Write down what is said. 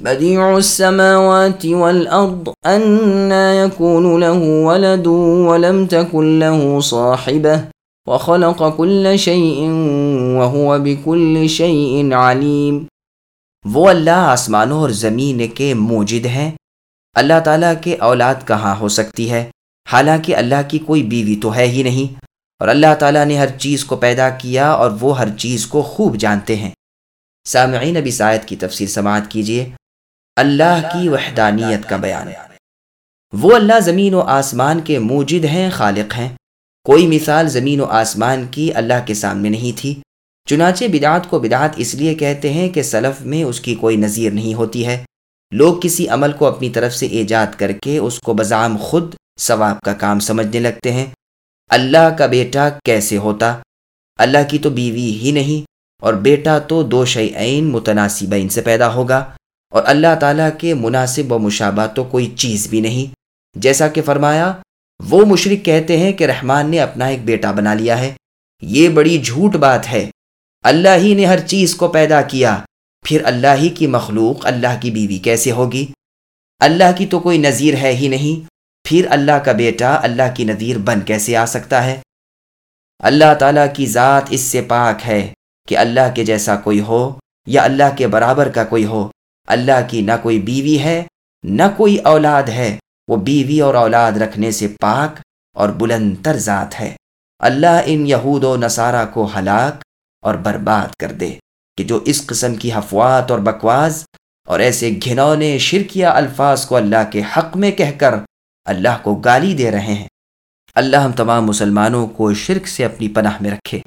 بديع السماوات والأرض أنا يكون له ولد ولم تكن له صاحبة، وخلق كل شيء وهو بكل شيء عليم. وہ اللہ آسمانوں اور زمین کے موجد ہیں۔ اللہ تعالیٰ کے اولاد کہاں ہو سکتی ہے؟ حالانکہ اللہ کی کوئی بیوی تو ہے ہی نہیں۔ اور اللہ تعالیٰ نے ہر چیز کو پیدا کیا اور وہ ہر چیز کو خوب جانتے ہیں۔ سامعین ابی سائد کی تفسیر سماعت کیجیے اللہ کی وحدانیت کا بیان۔ وہ اللہ زمین و آسمان کے موجد ہیں، خالق ہیں۔ کوئی مثال زمین و آسمان کی اللہ کے سامنے نہیں تھی۔ چنانچہ بدعت کو بدعت اس لیے کہتے ہیں کہ سلف میں اس کی کوئی نظیر نہیں ہوتی ہے۔ لوگ کسی عمل کو اپنی طرف سے ایجاد کر کے اس کو بزام خود ثواب کا کام سمجھنے لگتے ہیں۔ اللہ کا بیٹا کیسے ہوتا؟ اللہ کی تو بیوی ہی نہیں، اور بیٹا تو دو شعین متناسبین سے پیدا ہوگا۔ اور اللہ تعالیٰ کے مناسب و مشابہ تو کوئی چیز بھی نہیں۔ جیسا کہ فرمایا، وہ مشرق کہتے ہیں کہ رحمان نے اپنا ایک بیٹا بنا لیا ہے۔ یہ بڑی جھوٹ بات ہے۔ اللہ ہی نے ہر چیز کو پیدا کیا۔ پھر اللہ ہی کی مخلوق، اللہ کی بیوی کیسے ہوگی؟ اللہ کی تو کوئی نظیر ہے ہی نہیں۔ پھر اللہ کا بیٹا، اللہ کی نظیر بن کیسے آ سکتا ہے؟ اللہ تعالیٰ کی ذات اس سے پاک ہے کہ اللہ کے جیسا کوئی ہو یا اللہ کے برابر کا کوئی ہو۔ اللہ کی نہ کوئی بیوی ہے، نہ کوئی اولاد ہے۔ وہ بیوی اور اولاد رکھنے سے پاک اور بلند تر ذات ہے۔ اللہ ان یہود و نصارہ کو ہلاک اور برباد کر دے کہ جو اس قسم کی حفوات اور بکواس اور ایسے گھنونے شرکیہ الفاظ کو اللہ کے حق میں کہہ کر اللہ کو گالی دے رہے ہیں۔ اللہ ہم تمام مسلمانوں کو شرک سے اپنی پناہ میں رکھے۔